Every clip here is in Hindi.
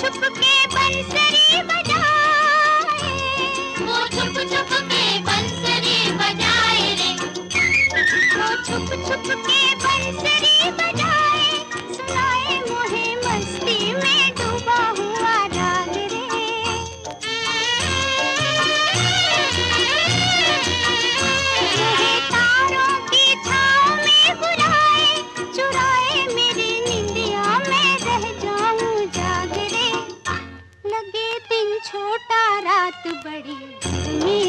छुप के बंसरी बजाए। छुप छुप बंसरी रे। वो छुप छुप के बात बड़ी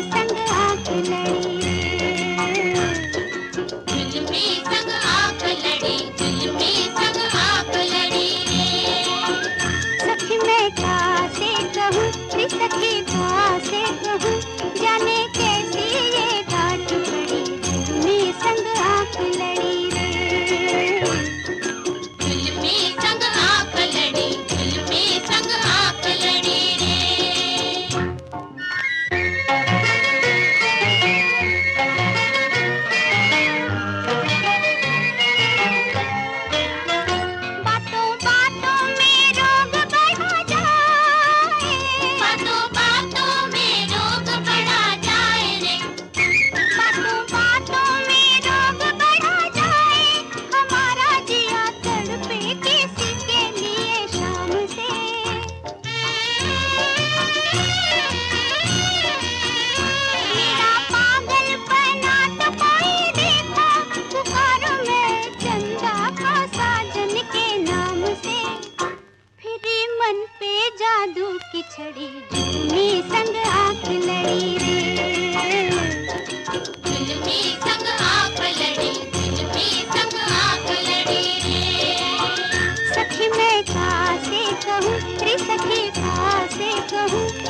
छड़ी जुलमी संग आँख लड़ी रे। जुलमी संग आँख लड़ी जुलमी संग आँख लड़ी रे। सखी मैं का से कहूँ रे सखी का से कहूँ